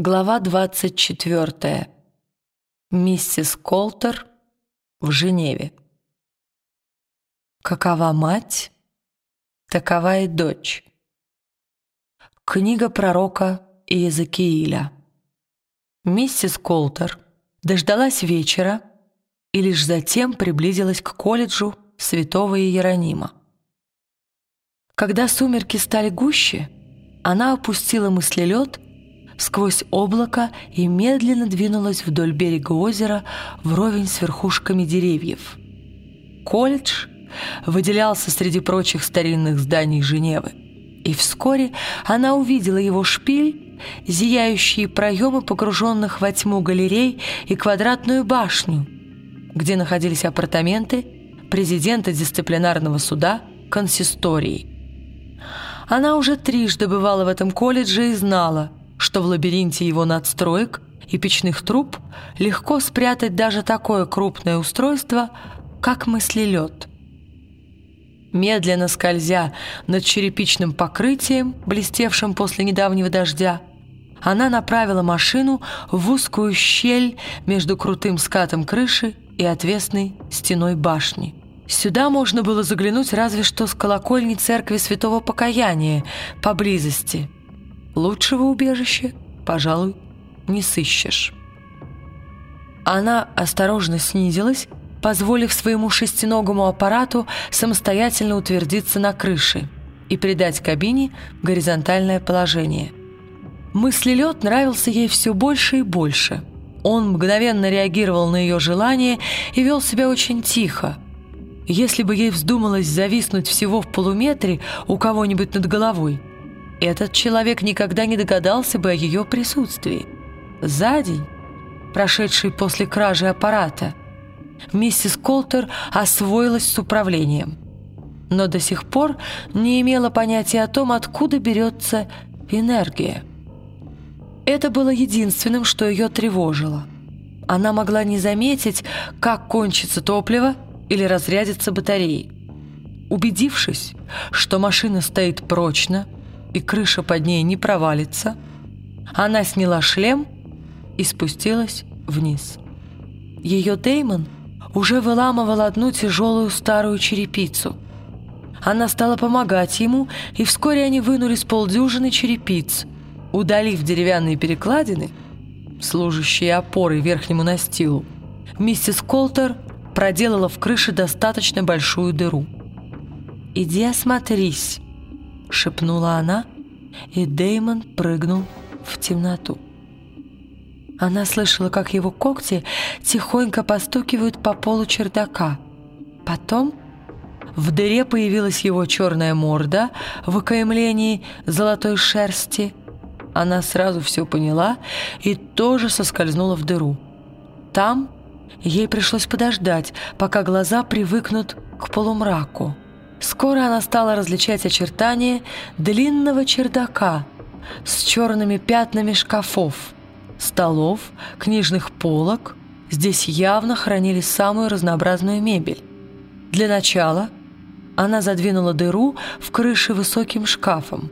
Глава 24. Миссис Колтер в Женеве. Какова мать, такова и дочь. Книга пророка Иезекииля. Миссис Колтер дождалась вечера и лишь затем приблизилась к колледжу святого Иеронима. Когда сумерки стали гуще, она опустила мыслелед сквозь облако и медленно двинулась вдоль берега озера вровень с верхушками деревьев. Колледж выделялся среди прочих старинных зданий Женевы, и вскоре она увидела его шпиль, зияющие проемы погруженных во тьму галерей и квадратную башню, где находились апартаменты президента дисциплинарного суда консистории. Она уже трижды бывала в этом колледже и знала – что в лабиринте его надстроек и печных труб легко спрятать даже такое крупное устройство, как мыслелед. Медленно скользя над черепичным покрытием, блестевшим после недавнего дождя, она направила машину в узкую щель между крутым скатом крыши и отвесной стеной башни. Сюда можно было заглянуть разве что с колокольни церкви Святого Покаяния поблизости – Лучшего убежища, пожалуй, не сыщешь. Она осторожно снизилась, позволив своему шестиногому аппарату самостоятельно утвердиться на крыше и придать кабине горизонтальное положение. Мыслелед нравился ей все больше и больше. Он мгновенно реагировал на ее желание и вел себя очень тихо. Если бы ей вздумалось зависнуть всего в полуметре у кого-нибудь над головой – этот человек никогда не догадался бы о ее присутствии. За день, прошедший после кражи аппарата, миссис Колтер освоилась с управлением, но до сих пор не имела понятия о том, откуда берется энергия. Это было единственным, что ее тревожило. Она могла не заметить, как кончится топливо или разрядятся батареи. Убедившись, что машина стоит прочно, и крыша под ней не провалится, она сняла шлем и спустилась вниз. Ее Деймон уже выламывал одну тяжелую старую черепицу. Она стала помогать ему, и вскоре они вынули с полдюжины черепиц, удалив деревянные перекладины, служащие опорой верхнему настилу. Миссис Колтер проделала в крыше достаточно большую дыру. «Иди осмотрись», — шепнула она, и Деймон прыгнул в темноту. Она слышала, как его когти тихонько постукивают по полу чердака. Потом в дыре появилась его черная морда в окаймлении золотой шерсти. Она сразу все поняла и тоже соскользнула в дыру. Там ей пришлось подождать, пока глаза привыкнут к полумраку. Скоро она стала различать очертания длинного чердака с черными пятнами шкафов, столов, книжных полок. Здесь явно хранили самую разнообразную мебель. Для начала она задвинула дыру в крыше высоким шкафом.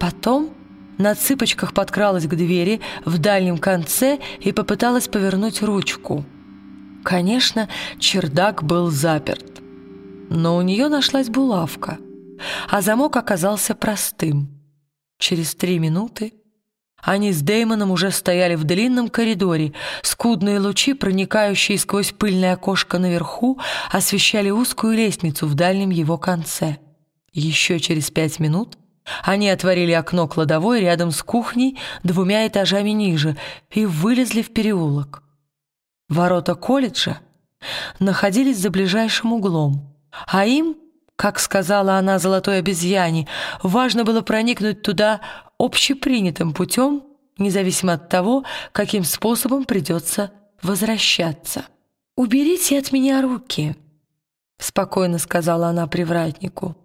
Потом на цыпочках подкралась к двери в дальнем конце и попыталась повернуть ручку. Конечно, чердак был заперт но у нее нашлась булавка, а замок оказался простым. Через три минуты они с Деймоном уже стояли в длинном коридоре. Скудные лучи, проникающие сквозь пыльное окошко наверху, освещали узкую лестницу в дальнем его конце. Еще через пять минут они отворили окно кладовой рядом с кухней двумя этажами ниже и вылезли в переулок. Ворота колледжа находились за ближайшим углом. А им, как сказала она золотой обезьяне, важно было проникнуть туда общепринятым путем, независимо от того, каким способом придется возвращаться. «Уберите от меня руки», — спокойно сказала она привратнику,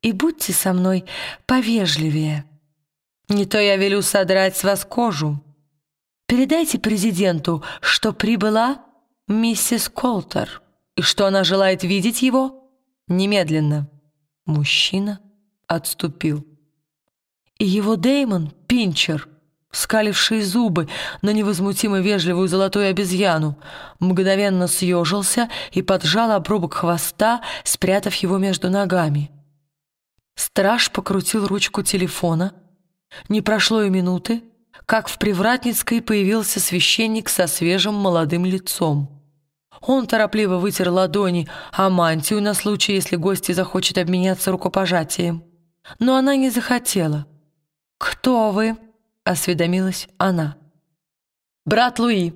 «и будьте со мной повежливее. Не то я велю содрать с вас кожу. Передайте президенту, что прибыла миссис Колтер» и что она желает видеть его немедленно. Мужчина отступил. И его Деймон, Пинчер, скаливший зубы на невозмутимо вежливую золотую обезьяну, мгновенно съежился и поджал обрубок хвоста, спрятав его между ногами. Страж покрутил ручку телефона. Не прошло и минуты, как в Привратницкой появился священник со свежим молодым лицом. Он торопливо вытер ладони о мантию на случай, если гости захочет обменяться рукопожатием. Но она не захотела. «Кто вы?» — осведомилась она. «Брат Луи,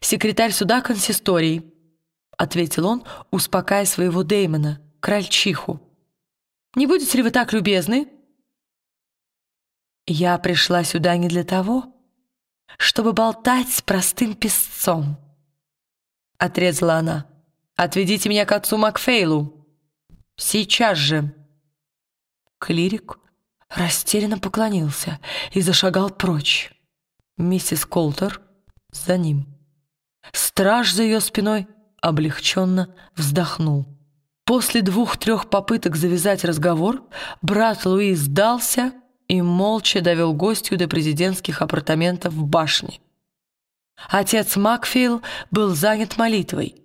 секретарь суда консистории», — ответил он, успокаивая своего Дэймона, крольчиху. «Не будете ли вы так любезны?» «Я пришла сюда не для того, чтобы болтать с простым песцом», — отрезала она. «Отведите меня к отцу Макфейлу. Сейчас же». Клирик растерянно поклонился и зашагал прочь. Миссис Колтер за ним. Страж за ее спиной облегченно вздохнул. После двух-трех попыток завязать разговор брат Луи сдался и молча довел гостью до президентских апартаментов в башне. Отец Макфейл был занят молитвой,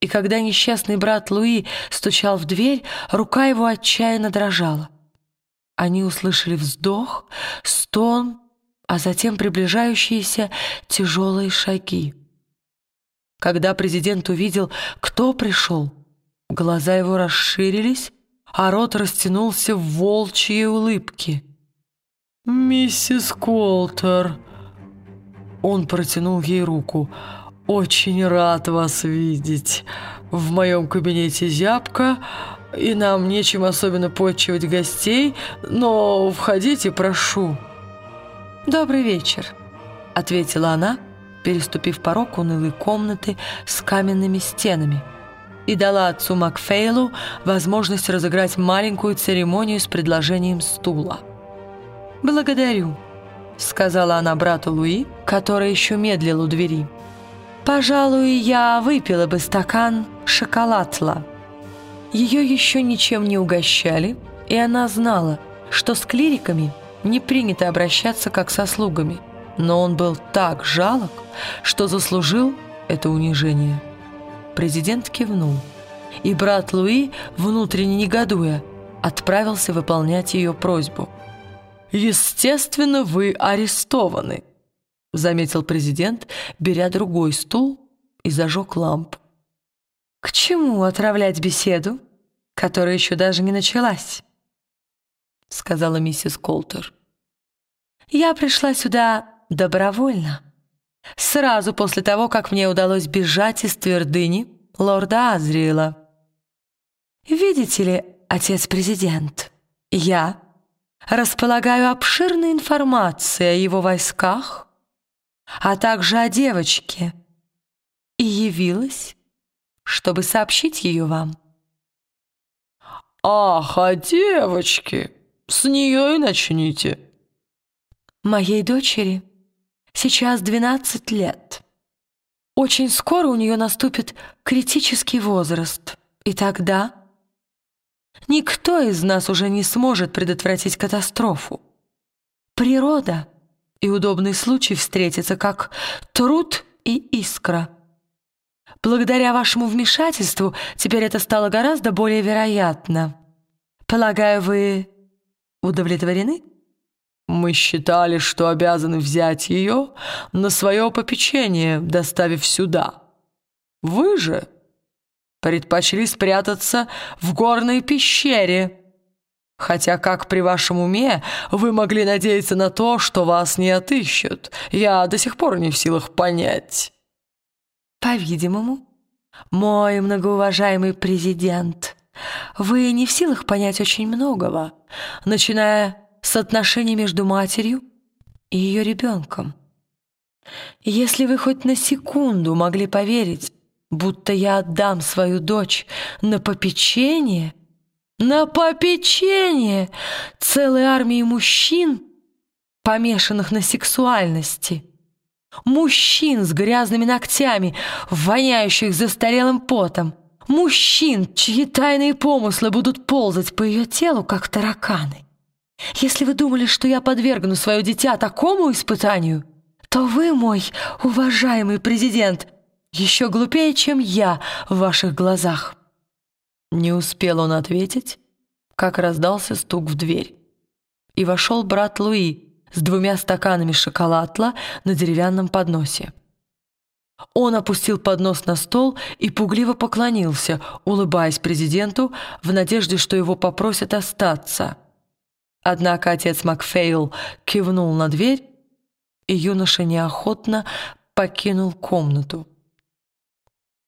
и когда несчастный брат Луи стучал в дверь, рука его отчаянно дрожала. Они услышали вздох, стон, а затем приближающиеся тяжелые шаги. Когда президент увидел, кто пришел, глаза его расширились, а рот растянулся в волчьей улыбке. «Миссис Колтер!» Он протянул ей руку. «Очень рад вас видеть. В моем кабинете зябко, и нам нечем особенно почивать гостей, но входите, прошу». «Добрый вечер», — ответила она, переступив порог унылой комнаты с каменными стенами, и дала отцу Макфейлу возможность разыграть маленькую церемонию с предложением стула. «Благодарю», — сказала она брату Луи, который еще медлил у двери. «Пожалуй, я выпила бы стакан шоколадла». Ее еще ничем не угощали, и она знала, что с клириками не принято обращаться как со слугами, но он был так жалок, что заслужил это унижение. Президент кивнул, и брат Луи, внутренне негодуя, отправился выполнять ее просьбу. «Естественно, вы арестованы», — заметил президент, беря другой стул и зажег лампу. «К чему отравлять беседу, которая еще даже не началась?» — сказала миссис Колтер. «Я пришла сюда добровольно, сразу после того, как мне удалось бежать из твердыни лорда Азриэла. Видите ли, отец-президент, я располагаю обширной информацией о его войсках, а также о девочке, и явилась чтобы сообщить ее вам». «Ах, а девочки! С нее и начните!» «Моей дочери сейчас 12 лет. Очень скоро у нее наступит критический возраст, и тогда никто из нас уже не сможет предотвратить катастрофу. Природа и удобный случай встретятся как труд и искра». Благодаря вашему вмешательству теперь это стало гораздо более вероятно. Полагаю, вы удовлетворены? Мы считали, что обязаны взять ее на свое попечение, доставив сюда. Вы же предпочли спрятаться в горной пещере. Хотя, как при вашем уме, вы могли надеяться на то, что вас не отыщут, я до сих пор не в силах понять». По-видимому, мой многоуважаемый президент, вы не в силах понять очень многого, начиная с отношений между матерью и ее ребенком. Если вы хоть на секунду могли поверить, будто я отдам свою дочь на попечение, на попечение целой армии мужчин, помешанных на сексуальности — Мужчин с грязными ногтями, воняющих застарелым потом. Мужчин, чьи тайные помыслы будут ползать по ее телу, как тараканы. Если вы думали, что я подвергну свое дитя такому испытанию, что вы, мой уважаемый президент, еще глупее, чем я в ваших глазах». Не успел он ответить, как раздался стук в дверь. И вошел брат Луи с двумя стаканами шоколадла на деревянном подносе. Он опустил поднос на стол и пугливо поклонился, улыбаясь президенту в надежде, что его попросят остаться. Однако отец Макфейл кивнул на дверь, и юноша неохотно покинул комнату.